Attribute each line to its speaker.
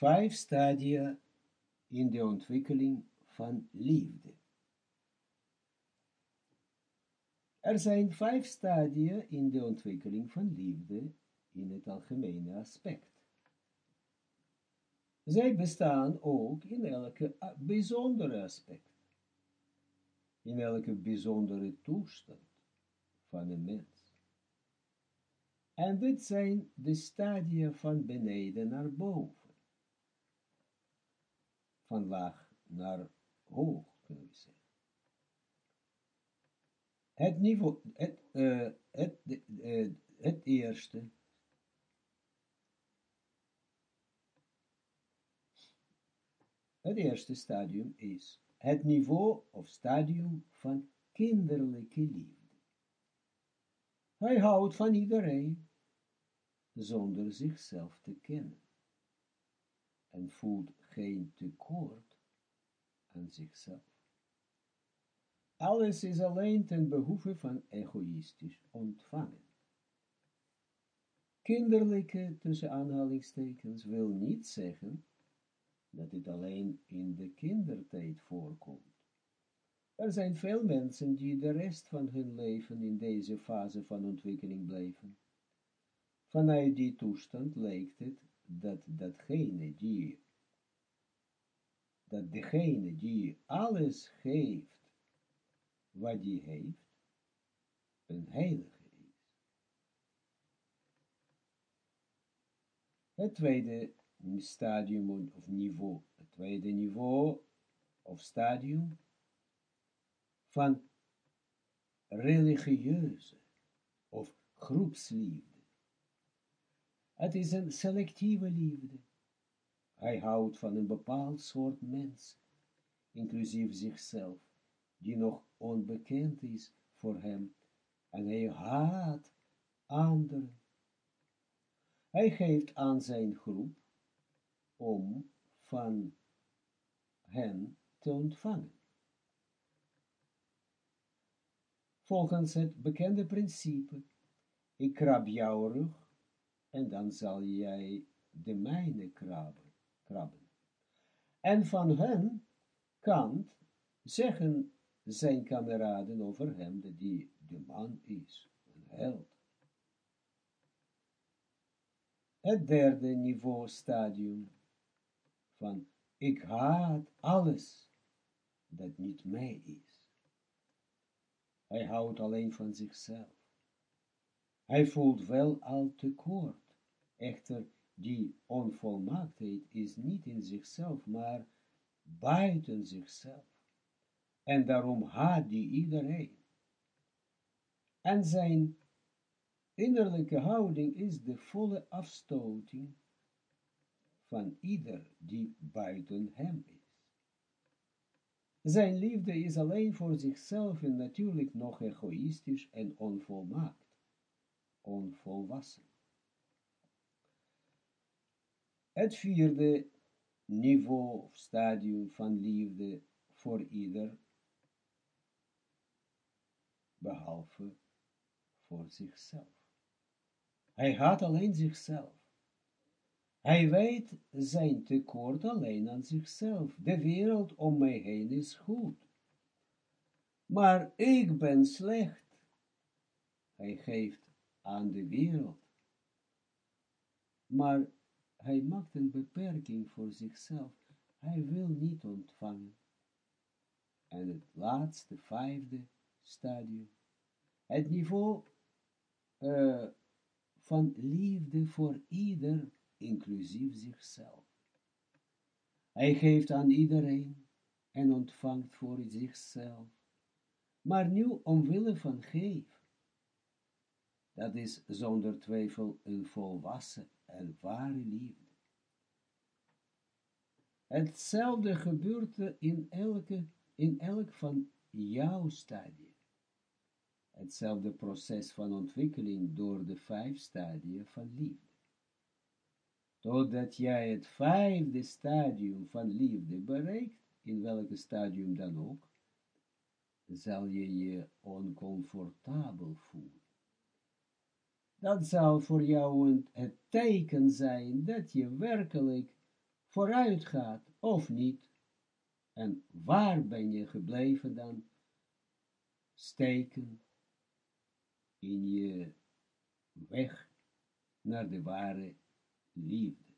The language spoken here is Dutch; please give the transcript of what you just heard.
Speaker 1: Vijf stadia in de ontwikkeling van liefde. Er zijn vijf stadia in de ontwikkeling van liefde in het algemene aspect. Zij bestaan ook in elke bijzondere aspect, in elke bijzondere toestand van een mens. En dit zijn de stadia van beneden naar boven, van laag naar hoog, kunnen we zeggen. Het niveau, het, uh, het, uh, het eerste, het eerste stadium is het niveau of stadium van kinderlijke liefde. Hij houdt van iedereen, zonder zichzelf te kennen, en voelt geen tekort aan zichzelf. Alles is alleen ten behoeve van egoïstisch ontvangen. Kinderlijke, tussen aanhalingstekens, wil niet zeggen dat dit alleen in de kindertijd voorkomt. Er zijn veel mensen die de rest van hun leven in deze fase van ontwikkeling blijven. Vanuit die toestand lijkt het dat datgene die, dat degene die alles geeft wat die heeft, een heilige is. Het tweede stadium of niveau, het tweede niveau of stadium van religieuze of groepsliefde. Het is een selectieve liefde. Hij houdt van een bepaald soort mens, inclusief zichzelf, die nog onbekend is voor hem, en hij haat anderen. Hij geeft aan zijn groep om van hen te ontvangen. Volgens het bekende principe, ik krab jouw rug, en dan zal jij de mijne krabben. En van hen, Kant, zeggen zijn kameraden over hem, dat die de man is, een held. Het derde niveau stadium van ik haat alles dat niet mij is. Hij houdt alleen van zichzelf. Hij voelt wel al tekort, echter die onvolmaaktheid is niet in zichzelf, maar buiten zichzelf en daarom haat die iedereen. En zijn innerlijke houding is de volle afstoting van ieder die buiten hem is. Zijn liefde is alleen voor zichzelf en natuurlijk nog egoïstisch en onvolmaakt, onvolwassen. Het vierde niveau of stadium van liefde voor ieder behalve voor zichzelf. Hij haat alleen zichzelf. Hij weet zijn tekort alleen aan zichzelf. De wereld om mij heen is goed. Maar ik ben slecht. Hij geeft aan de wereld. Maar hij maakt een beperking voor zichzelf. Hij wil niet ontvangen. En het laatste, vijfde, stadium. Het niveau uh, van liefde voor ieder, inclusief zichzelf. Hij geeft aan iedereen en ontvangt voor zichzelf, maar nu omwille van geef. Dat is zonder twijfel een volwassen en ware liefde. Hetzelfde gebeurt in, elke, in elk van jouw stadia hetzelfde proces van ontwikkeling door de vijf stadia van liefde. Totdat jij het vijfde stadium van liefde bereikt, in welke stadium dan ook, zal je je oncomfortabel voelen. Dat zal voor jou het teken zijn dat je werkelijk vooruit gaat of niet. En waar ben je gebleven dan? Steken in je weg naar de ware liefde.